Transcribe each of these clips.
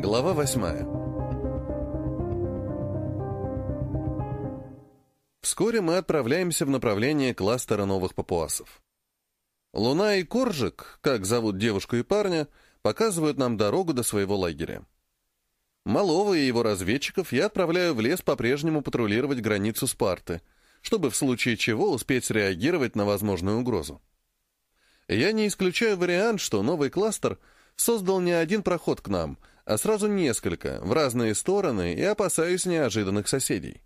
Глава восьмая. Вскоре мы отправляемся в направлении кластера новых папуасов. Луна и Коржик, как зовут девушку и парня, показывают нам дорогу до своего лагеря. Малого и его разведчиков я отправляю в лес по-прежнему патрулировать границу Спарты, чтобы в случае чего успеть среагировать на возможную угрозу. Я не исключаю вариант, что новый кластер создал не один проход к нам, а сразу несколько, в разные стороны, и опасаюсь неожиданных соседей.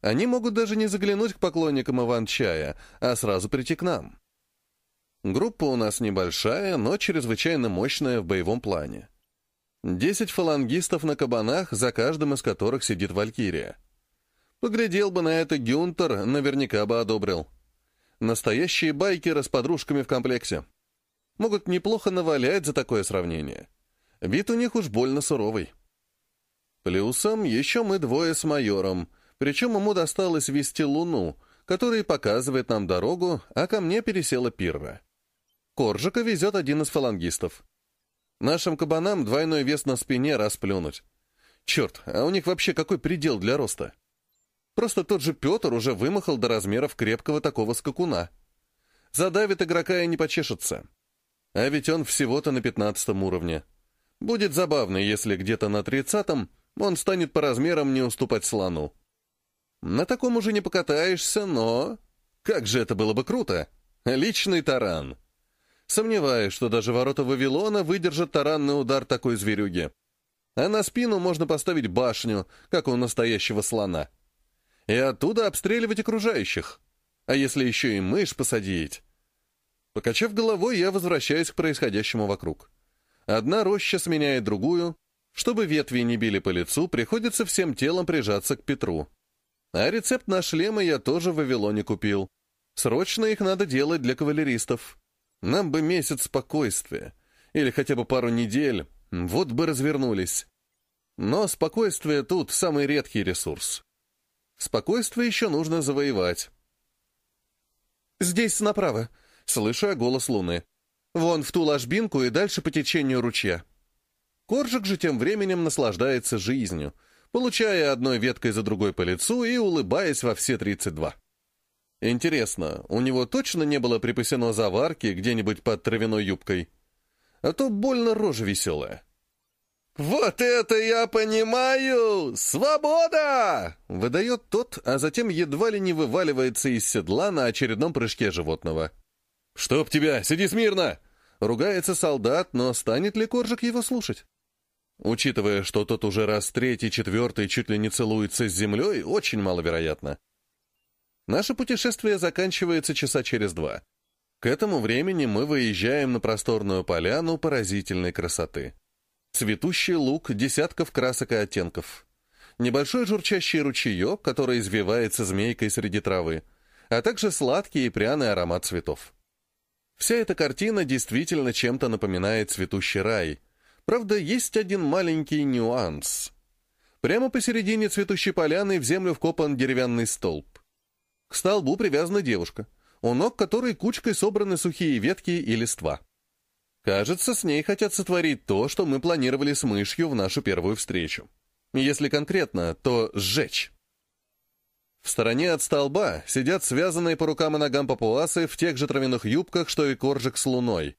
Они могут даже не заглянуть к поклонникам Иван-чая, а сразу прийти к нам. Группа у нас небольшая, но чрезвычайно мощная в боевом плане. Десять фалангистов на кабанах, за каждым из которых сидит Валькирия. Поглядел бы на это Гюнтер, наверняка бы одобрил. Настоящие байкеры с подружками в комплексе. Могут неплохо навалять за такое сравнение. Вид у них уж больно суровый. Плюсом еще мы двое с майором, причем ему досталось вести луну, который показывает нам дорогу, а ко мне пересела пирра. Коржика везет один из фалангистов. Нашим кабанам двойной вес на спине расплюнуть. Черт, а у них вообще какой предел для роста? Просто тот же Петр уже вымахал до размеров крепкого такого скакуна. Задавит игрока и не почешется. А ведь он всего-то на пятнадцатом уровне. Будет забавно, если где-то на тридцатом он станет по размерам не уступать слону. На таком уже не покатаешься, но... Как же это было бы круто! Личный таран. Сомневаюсь, что даже ворота Вавилона выдержат таранный удар такой зверюги. А на спину можно поставить башню, как у настоящего слона и оттуда обстреливать окружающих. А если еще и мышь посадить? Покачав головой, я возвращаюсь к происходящему вокруг. Одна роща сменяет другую. Чтобы ветви не били по лицу, приходится всем телом прижаться к Петру. А рецепт на шлемы я тоже в Вавилоне купил. Срочно их надо делать для кавалеристов. Нам бы месяц спокойствия. Или хотя бы пару недель. Вот бы развернулись. Но спокойствие тут самый редкий ресурс. Спокойствие еще нужно завоевать. «Здесь направо», — слышу я голос Луны. «Вон в ту ложбинку и дальше по течению ручья». Коржик же тем временем наслаждается жизнью, получая одной веткой за другой по лицу и улыбаясь во все 32. Интересно, у него точно не было припасено заварки где-нибудь под травяной юбкой? А то больно рожа веселая. «Вот это я понимаю! Свобода!» — выдает тот, а затем едва ли не вываливается из седла на очередном прыжке животного. «Чтоб тебя! Сиди смирно!» — ругается солдат, но станет ли Коржик его слушать? Учитывая, что тот уже раз третий, четвертый чуть ли не целуется с землей, очень маловероятно. Наше путешествие заканчивается часа через два. К этому времени мы выезжаем на просторную поляну поразительной красоты. Цветущий лук десятков красок и оттенков. Небольшой журчащий ручеек, который извивается змейкой среди травы, а также сладкий и пряный аромат цветов. Вся эта картина действительно чем-то напоминает цветущий рай. Правда, есть один маленький нюанс. Прямо посередине цветущей поляны в землю вкопан деревянный столб. К столбу привязана девушка, у ног которой кучкой собраны сухие ветки и листва. Кажется, с ней хотят сотворить то, что мы планировали с мышью в нашу первую встречу. Если конкретно, то сжечь. В стороне от столба сидят связанные по рукам и ногам папуасы в тех же травяных юбках, что и коржик с луной.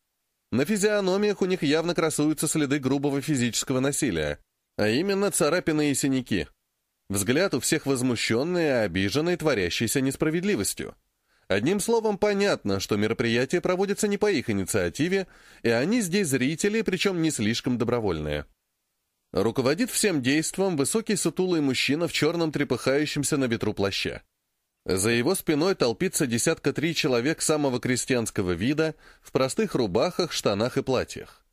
На физиономиях у них явно красуются следы грубого физического насилия, а именно царапины и синяки. Взгляд у всех возмущенный и обиженный творящейся несправедливостью. Одним словом, понятно, что мероприятие проводится не по их инициативе, и они здесь зрители, причем не слишком добровольные. Руководит всем действом высокий сутулый мужчина в черном трепыхающемся на ветру плаще. За его спиной толпится десятка три человек самого крестьянского вида в простых рубахах, штанах и платьях.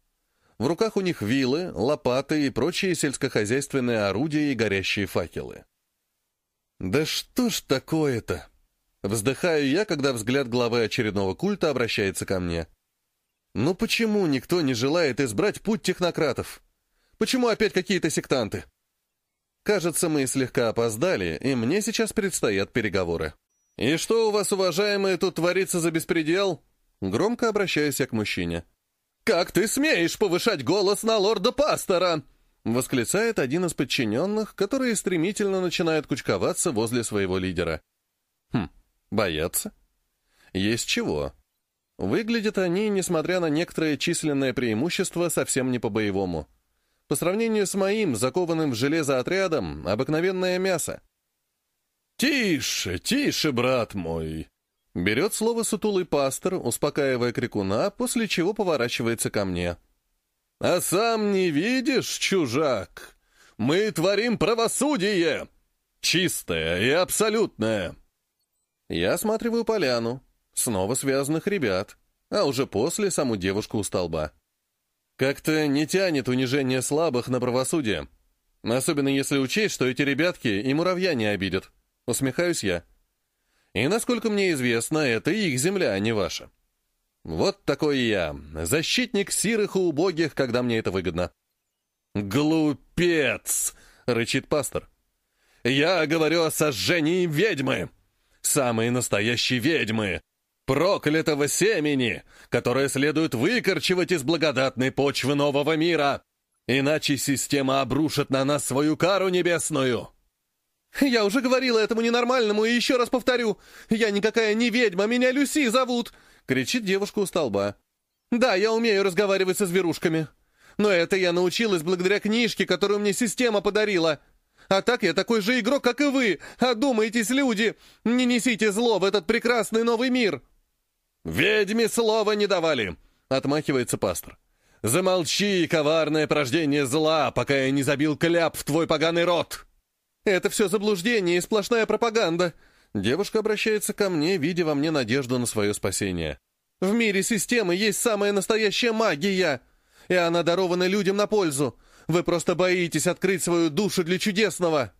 В руках у них вилы, лопаты и прочие сельскохозяйственные орудия и горящие факелы. «Да что ж такое-то?» Вздыхаю я, когда взгляд главы очередного культа обращается ко мне. Ну почему никто не желает избрать путь технократов? Почему опять какие-то сектанты? Кажется, мы слегка опоздали, и мне сейчас предстоят переговоры. «И что у вас, уважаемые, тут творится за беспредел?» Громко обращаюсь я к мужчине. «Как ты смеешь повышать голос на лорда-пастора?» — восклицает один из подчиненных, которые стремительно начинают кучковаться возле своего лидера. Хм, боятся? Есть чего. Выглядят они, несмотря на некоторое численное преимущество, совсем не по-боевому. По сравнению с моим, закованным в железо отрядом, обыкновенное мясо. «Тише, тише, брат мой!» Берет слово сутулый пастор, успокаивая крикуна, после чего поворачивается ко мне. «А сам не видишь, чужак? Мы творим правосудие! Чистое и абсолютное!» Я осматриваю поляну, снова связанных ребят, а уже после саму девушку у столба. Как-то не тянет унижение слабых на правосудие. Особенно если учесть, что эти ребятки и муравья не обидят. Усмехаюсь я. И, насколько мне известно, это их земля, а не ваша. Вот такой я, защитник сирых и убогих, когда мне это выгодно. «Глупец!» — рычит пастор. «Я говорю о сожжении ведьмы! Самые настоящие ведьмы! Проклятого семени, которое следует выкорчевать из благодатной почвы нового мира! Иначе система обрушит на нас свою кару небесную!» «Я уже говорила этому ненормальному и еще раз повторю. Я никакая не ведьма, меня Люси зовут!» — кричит девушка у столба. «Да, я умею разговаривать со зверушками. Но это я научилась благодаря книжке, которую мне система подарила. А так я такой же игрок, как и вы. Одумайтесь, люди! Не несите зло в этот прекрасный новый мир!» «Ведьме слова не давали!» — отмахивается пастор. «Замолчи, коварное порождение зла, пока я не забил кляп в твой поганый рот!» «Это все заблуждение и сплошная пропаганда!» Девушка обращается ко мне, видя во мне надежду на свое спасение. «В мире системы есть самая настоящая магия, и она дарована людям на пользу. Вы просто боитесь открыть свою душу для чудесного!»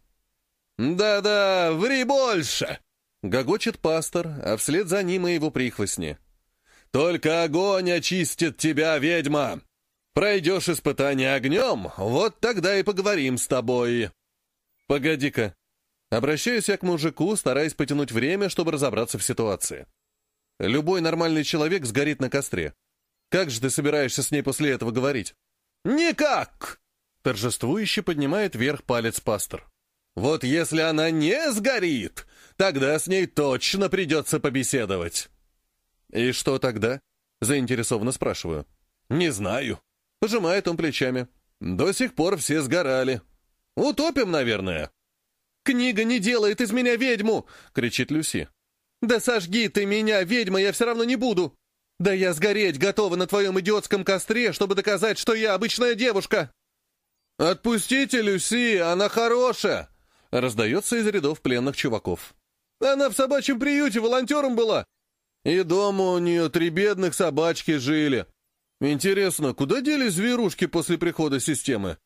«Да-да, ври больше!» — гогочет пастор, а вслед за ним и его прихвостни. «Только огонь очистит тебя, ведьма! Пройдешь испытание огнем, вот тогда и поговорим с тобой!» «Погоди-ка!» Обращаюсь я к мужику, стараясь потянуть время, чтобы разобраться в ситуации. Любой нормальный человек сгорит на костре. Как же ты собираешься с ней после этого говорить? «Никак!» Торжествующе поднимает вверх палец пастор. «Вот если она не сгорит, тогда с ней точно придется побеседовать». «И что тогда?» — заинтересованно спрашиваю. «Не знаю». Пожимает он плечами. «До сих пор все сгорали. Утопим, наверное». «Книга не делает из меня ведьму!» — кричит Люси. «Да сожги ты меня, ведьма, я все равно не буду! Да я сгореть готова на твоем идиотском костре, чтобы доказать, что я обычная девушка!» «Отпустите Люси, она хорошая!» — раздается из рядов пленных чуваков. «Она в собачьем приюте волонтером была!» «И дома у нее три бедных собачки жили. Интересно, куда делись зверушки после прихода системы?»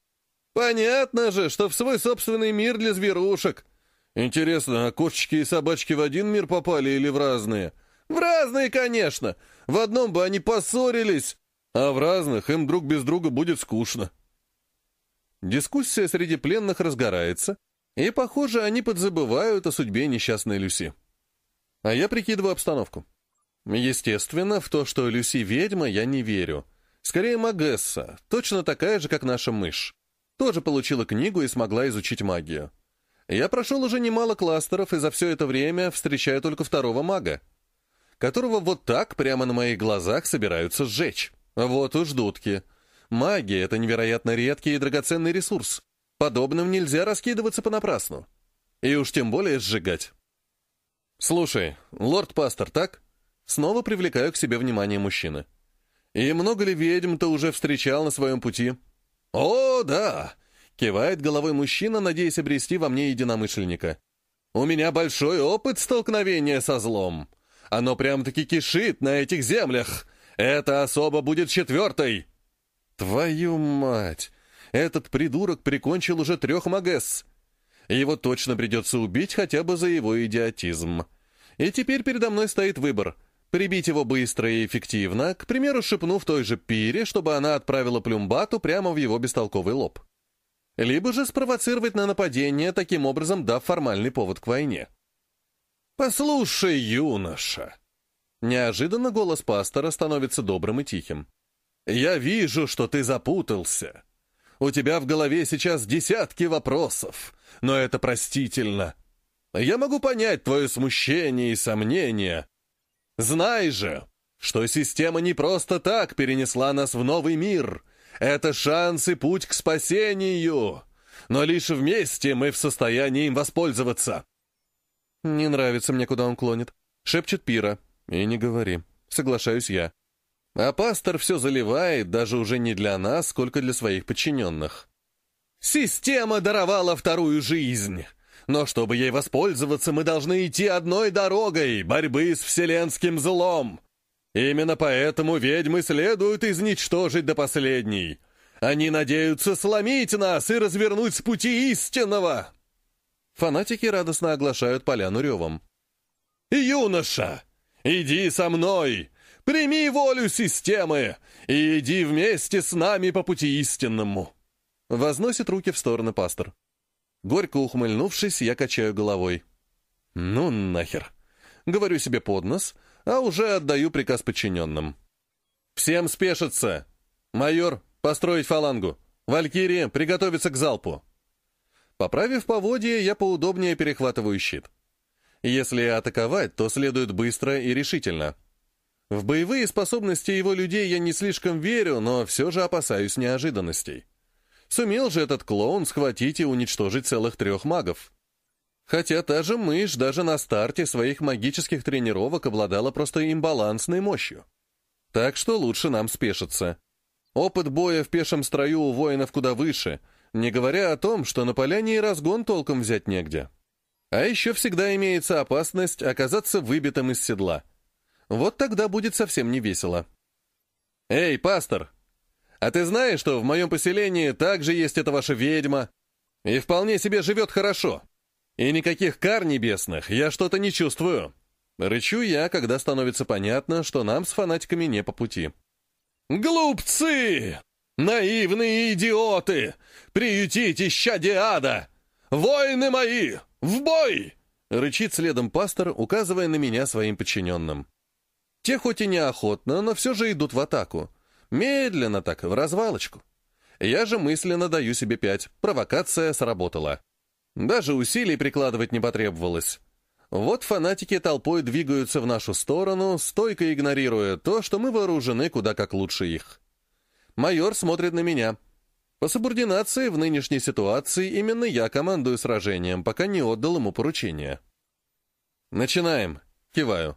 «Понятно же, что в свой собственный мир для зверушек!» «Интересно, а кошечки и собачки в один мир попали или в разные?» «В разные, конечно! В одном бы они поссорились, а в разных им друг без друга будет скучно». Дискуссия среди пленных разгорается, и, похоже, они подзабывают о судьбе несчастной Люси. А я прикидываю обстановку. Естественно, в то, что Люси ведьма, я не верю. Скорее, Магесса, точно такая же, как наша мышь. Тоже получила книгу и смогла изучить магию. Я прошел уже немало кластеров, и за все это время встречаю только второго мага, которого вот так прямо на моих глазах собираются сжечь. Вот уж дудки. Магия — это невероятно редкий и драгоценный ресурс. Подобным нельзя раскидываться понапрасну. И уж тем более сжигать. «Слушай, лорд-пастор, так?» Снова привлекаю к себе внимание мужчины. «И много ли ведьм ты уже встречал на своем пути?» «О, да!» — кивает головой мужчина, надеясь обрести во мне единомышленника. «У меня большой опыт столкновения со злом. Оно прям-таки кишит на этих землях. Это особо будет четвертой!» «Твою мать! Этот придурок прикончил уже трех магесс. Его точно придется убить хотя бы за его идиотизм. И теперь передо мной стоит выбор — Прибить его быстро и эффективно, к примеру, шепнув той же Пире, чтобы она отправила плюмбату прямо в его бестолковый лоб. Либо же спровоцировать на нападение, таким образом дав формальный повод к войне. «Послушай, юноша!» Неожиданно голос пастора становится добрым и тихим. «Я вижу, что ты запутался. У тебя в голове сейчас десятки вопросов, но это простительно. Я могу понять твое смущение и сомнение. Знай же, что система не просто так перенесла нас в новый мир. Это шанс и путь к спасению. Но лишь вместе мы в состоянии им воспользоваться. «Не нравится мне, куда он клонит», — шепчет Пира. «И не говори. Соглашаюсь я». А пастор все заливает, даже уже не для нас, сколько для своих подчиненных. «Система даровала вторую жизнь. Но чтобы ей воспользоваться, мы должны идти одной дорогой борьбы с вселенским злом. Именно поэтому ведьмы следует изничтожить до последней. Они надеются сломить нас и развернуть с пути истинного». Фанатики радостно оглашают поляну ревом. «Юноша, иди со мной! Прими волю системы и иди вместе с нами по пути истинному!» Возносит руки в стороны пастор. Горько ухмыльнувшись, я качаю головой. «Ну нахер!» Говорю себе под нос, а уже отдаю приказ подчиненным. «Всем спешиться! Майор, построить фалангу! Валькирия, приготовиться к залпу!» Поправив поводье, я поудобнее перехватываю щит. Если атаковать, то следует быстро и решительно. В боевые способности его людей я не слишком верю, но все же опасаюсь неожиданностей. Сумел же этот клоун схватить и уничтожить целых трех магов. Хотя та же мышь даже на старте своих магических тренировок обладала просто имбалансной мощью. Так что лучше нам спешиться. Опыт боя в пешем строю у воинов куда выше — не говоря о том, что на поляне и разгон толком взять негде. А еще всегда имеется опасность оказаться выбитым из седла. Вот тогда будет совсем не весело. «Эй, пастор! А ты знаешь, что в моем поселении также есть эта ваша ведьма? И вполне себе живет хорошо. И никаких кар небесных я что-то не чувствую». Рычу я, когда становится понятно, что нам с фанатиками не по пути. «Глупцы! Наивные идиоты! Приютите щади ада! Воины мои! В бой!» Рычит следом пастор, указывая на меня своим подчиненным. Те хоть и неохотно, но все же идут в атаку. Медленно так, в развалочку. Я же мысленно даю себе пять. Провокация сработала. Даже усилий прикладывать не потребовалось. Вот фанатики толпой двигаются в нашу сторону, стойко игнорируя то, что мы вооружены куда как лучше их. Майор смотрит на меня. По субординации в нынешней ситуации именно я командую сражением, пока не отдал ему поручение. «Начинаем», — киваю.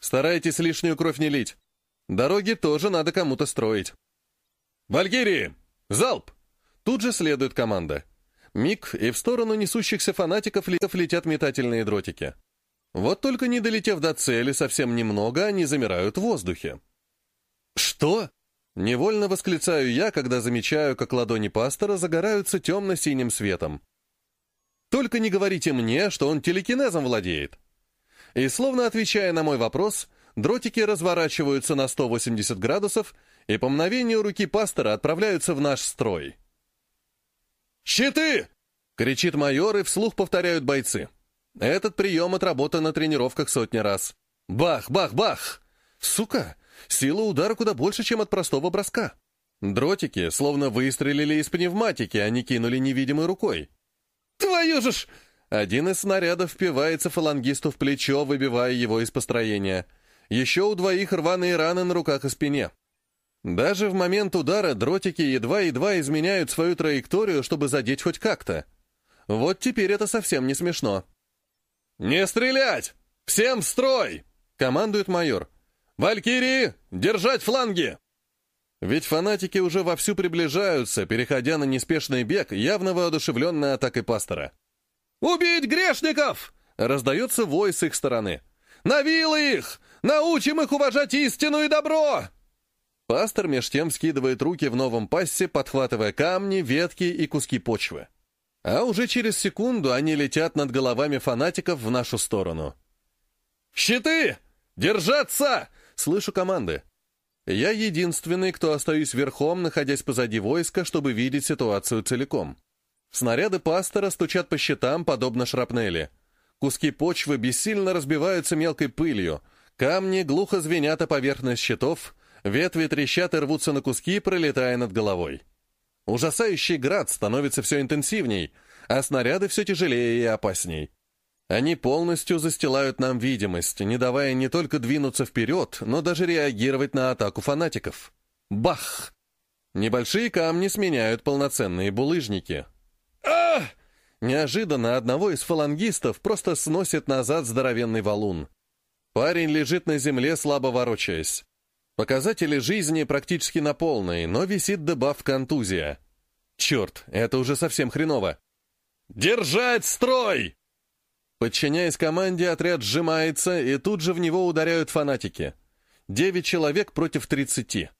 «Старайтесь лишнюю кровь не лить. Дороги тоже надо кому-то строить». «Вальгирии! Залп!» Тут же следует команда. Миг, и в сторону несущихся фанатиков летят метательные дротики. Вот только не долетев до цели совсем немного, они замирают в воздухе. «Что?» Невольно восклицаю я, когда замечаю, как ладони пастора загораются темно-синим светом. Только не говорите мне, что он телекинезом владеет. И словно отвечая на мой вопрос, дротики разворачиваются на 180 градусов и по мгновению руки пастора отправляются в наш строй. «Щиты!» — кричит майор, и вслух повторяют бойцы. Этот прием отработан на тренировках сотни раз. Бах, бах, бах! Сука! Сила удара куда больше, чем от простого броска. Дротики словно выстрелили из пневматики, а не кинули невидимой рукой. «Твою же ж!» Один из снарядов впивается фалангисту в плечо, выбивая его из построения. Еще у двоих рваные раны на руках и спине. Даже в момент удара дротики едва-едва изменяют свою траекторию, чтобы задеть хоть как-то. Вот теперь это совсем не смешно. «Не стрелять! Всем в строй!» — командует майор. «Валькирии! Держать фланги!» Ведь фанатики уже вовсю приближаются, переходя на неспешный бег, явно воодушевленной атакой пастора. «Убить грешников!» — раздается вой с их стороны. «На вилы их! Научим их уважать истину и добро!» Пастор меж тем скидывает руки в новом пассе, подхватывая камни, ветки и куски почвы. А уже через секунду они летят над головами фанатиков в нашу сторону. «Щиты! Держаться! Слышу команды. Я единственный, кто остаюсь верхом, находясь позади войска, чтобы видеть ситуацию целиком. Снаряды пастора стучат по щитам, подобно шрапнели. Куски почвы бессильно разбиваются мелкой пылью, камни глухо звенят о поверхность щитов, ветви трещат и рвутся на куски, пролетая над головой. Ужасающий град становится все интенсивней, а снаряды все тяжелее и опасней. Они полностью застилают нам видимость, не давая не только двинуться вперед, но даже реагировать на атаку фанатиков. Бах! Небольшие камни сменяют полноценные булыжники. Неожиданно одного из фалангистов просто сносит назад здоровенный валун. Парень лежит на земле, слабо ворочаясь. Показатели жизни практически на полной, но висит дебаф контузия. Черт, это уже совсем хреново. «Держать строй!» Подчиняясь команде, отряд сжимается, и тут же в него ударяют фанатики. Девять человек против тридцати.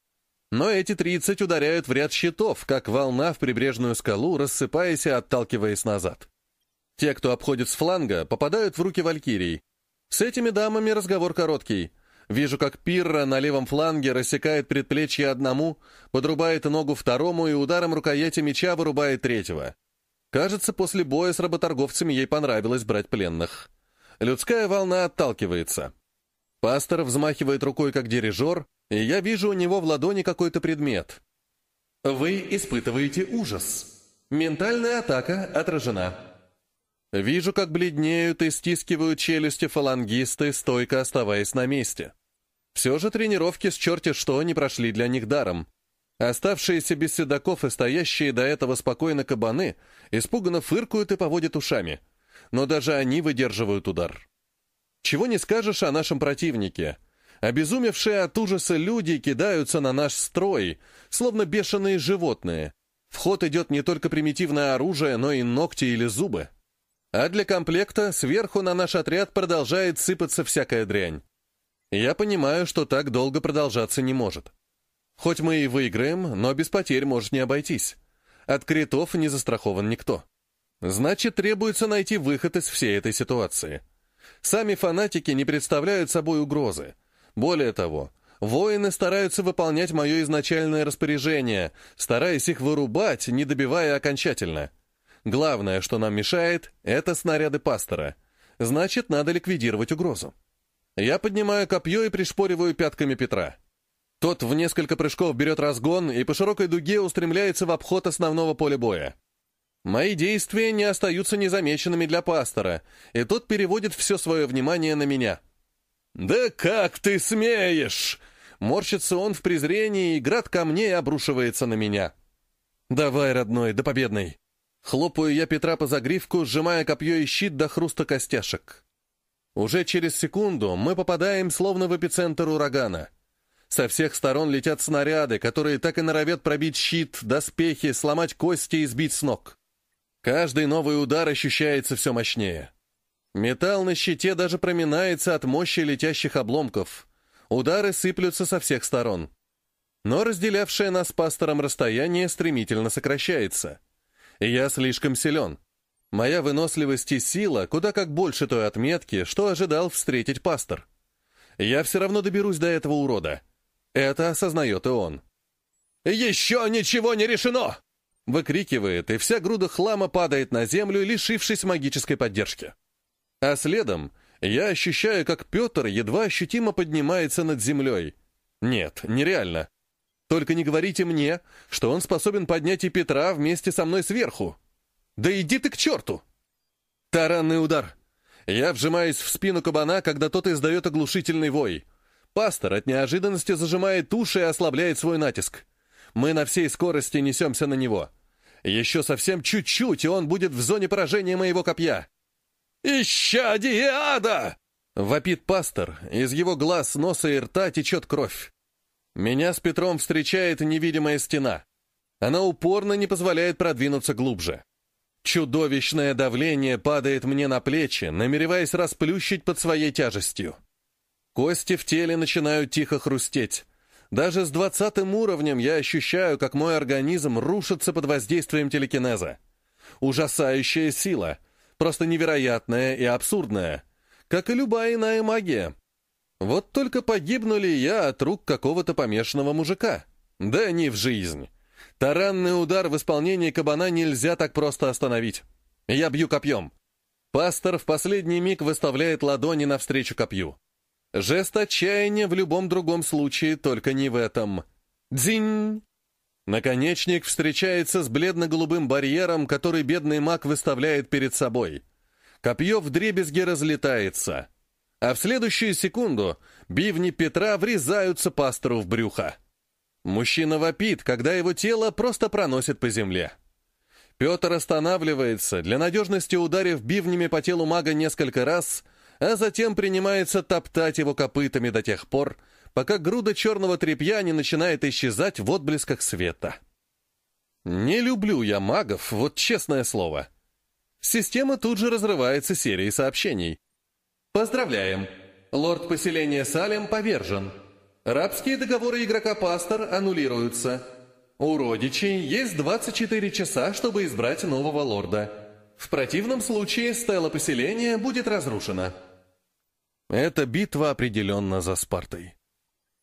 Но эти тридцать ударяют в ряд щитов, как волна в прибрежную скалу, рассыпаясь и отталкиваясь назад. Те, кто обходит с фланга, попадают в руки валькирий. С этими дамами разговор короткий. Вижу, как Пирра на левом фланге рассекает предплечье одному, подрубает ногу второму и ударом рукояти меча вырубает третьего. Кажется, после боя с работорговцами ей понравилось брать пленных. Людская волна отталкивается. Пастор взмахивает рукой, как дирижер, и я вижу у него в ладони какой-то предмет. Вы испытываете ужас. Ментальная атака отражена. Вижу, как бледнеют и стискивают челюсти фалангисты, стойко оставаясь на месте. Все же тренировки с черти что не прошли для них даром. Оставшиеся без седаков и стоящие до этого спокойно кабаны испуганно фыркают и поводят ушами. Но даже они выдерживают удар. Чего не скажешь о нашем противнике. Обезумевшие от ужаса люди кидаются на наш строй, словно бешеные животные. В ход идет не только примитивное оружие, но и ногти или зубы. А для комплекта сверху на наш отряд продолжает сыпаться всякая дрянь. Я понимаю, что так долго продолжаться не может. Хоть мы и выиграем, но без потерь может не обойтись. От критов не застрахован никто. Значит, требуется найти выход из всей этой ситуации. Сами фанатики не представляют собой угрозы. Более того, воины стараются выполнять мое изначальное распоряжение, стараясь их вырубать, не добивая окончательно. Главное, что нам мешает, это снаряды пастора. Значит, надо ликвидировать угрозу. Я поднимаю копье и пришпориваю пятками Петра. Тот в несколько прыжков берет разгон и по широкой дуге устремляется в обход основного поля боя. Мои действия не остаются незамеченными для пастора, и тот переводит все свое внимание на меня. «Да как ты смеешь!» Морщится он в презрении, и град камней обрушивается на меня. «Давай, родной, до победной!» Хлопаю я Петра по загривку, сжимая копье и щит до хруста костяшек. Уже через секунду мы попадаем словно в эпицентр урагана. Со всех сторон летят снаряды, которые так и норовят пробить щит, доспехи, сломать кости и сбить с ног. Каждый новый удар ощущается все мощнее. Металл на щите даже проминается от мощи летящих обломков. Удары сыплются со всех сторон. Но разделявшее нас пастором расстояние стремительно сокращается. Я слишком силен. Моя выносливость и сила куда как больше той отметки, что ожидал встретить пастор. Я все равно доберусь до этого урода. Это осознает и он. «Еще ничего не решено!» Выкрикивает, и вся груда хлама падает на землю, лишившись магической поддержки. А следом я ощущаю, как Петр едва ощутимо поднимается над землей. Нет, нереально. Только не говорите мне, что он способен поднять и Петра вместе со мной сверху. «Да иди ты к черту!» Таранный удар. Я вжимаюсь в спину кабана, когда тот издает оглушительный вой. Пастор от неожиданности зажимает уши и ослабляет свой натиск. Мы на всей скорости несемся на него. Еще совсем чуть-чуть, и он будет в зоне поражения моего копья. «Исчадие ада!» — вопит пастор. Из его глаз, носа и рта течет кровь. Меня с Петром встречает невидимая стена. Она упорно не позволяет продвинуться глубже. Чудовищное давление падает мне на плечи, намереваясь расплющить под своей тяжестью. Кости в теле начинают тихо хрустеть. Даже с двадцатым уровнем я ощущаю, как мой организм рушится под воздействием телекинеза. Ужасающая сила, просто невероятная и абсурдная, как и любая иная магия. Вот только погибну ли я от рук какого-то помешанного мужика? Да не в жизнь. Таранный удар в исполнении кабана нельзя так просто остановить. Я бью копьем. Пастор в последний миг выставляет ладони навстречу копью. Жест отчаяния в любом другом случае, только не в этом. Дзинь! Наконечник встречается с бледно-голубым барьером, который бедный маг выставляет перед собой. Копье вдребезги разлетается. А в следующую секунду бивни Петра врезаются пастору в брюхо. Мужчина вопит, когда его тело просто проносит по земле. Петр останавливается, для надежности ударив бивнями по телу мага несколько раз, а затем принимается топтать его копытами до тех пор, пока груда черного тряпья не начинает исчезать в отблесках света. Не люблю я магов, вот честное слово. Система тут же разрывается серией сообщений. Поздравляем! Лорд поселения Салем повержен. Рабские договоры игрока Пастор аннулируются. У родичей есть 24 часа, чтобы избрать нового лорда. В противном случае стела поселения будет разрушена. Эта битва определенно за Спартой.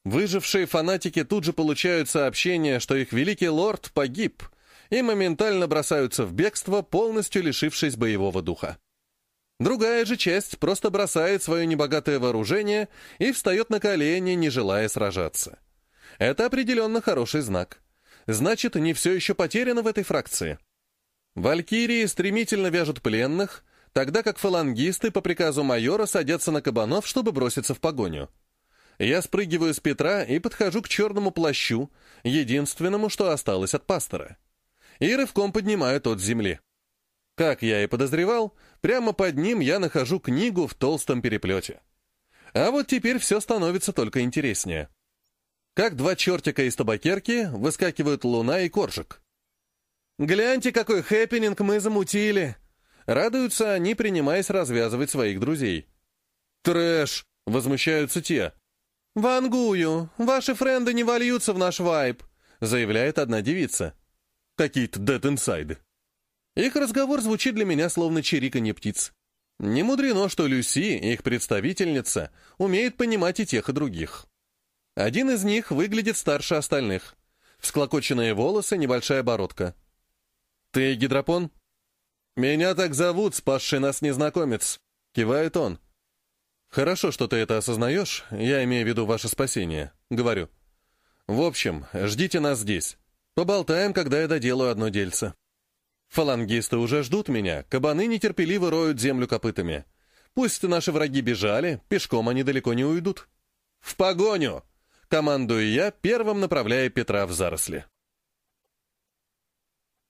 Выжившие фанатики тут же получают сообщение, что их великий лорд погиб, и моментально бросаются в бегство, полностью лишившись боевого духа. Другая же часть просто бросает свое небогатое вооружение и встает на колени, не желая сражаться. Это определенно хороший знак. Значит, не все еще потеряно в этой фракции. Валькирии стремительно вяжут пленных, тогда как фалангисты по приказу майора садятся на кабанов, чтобы броситься в погоню. Я спрыгиваю с Петра и подхожу к черному плащу, единственному, что осталось от пастора. И рывком поднимаю тот с земли. Как я и подозревал, прямо под ним я нахожу книгу в толстом переплете. А вот теперь все становится только интереснее. Как два чертика из табакерки выскакивают луна и коржик. «Гляньте, какой хэппининг мы замутили!» Радуются они, принимаясь развязывать своих друзей. «Трэш!» — возмущаются те. «Вангую, ваши френды не вольются в наш вайб», — заявляет одна девица. Какие-то дед-инсайды. Их разговор звучит для меня словно чириканье птиц. Не мудрено, что Люси, их представительница, умеет понимать и тех, и других. Один из них выглядит старше остальных. Всклокоченные волосы, небольшая бородка. «Ты гидропон?» «Меня так зовут, спасший нас незнакомец», — кивает он. «Хорошо, что ты это осознаешь, я имею в виду ваше спасение», — говорю. «В общем, ждите нас здесь. Поболтаем, когда я доделаю одно дельце». Фалангисты уже ждут меня, кабаны нетерпеливо роют землю копытами. Пусть наши враги бежали, пешком они далеко не уйдут. «В погоню!» — командую я, первым направляя Петра в заросли.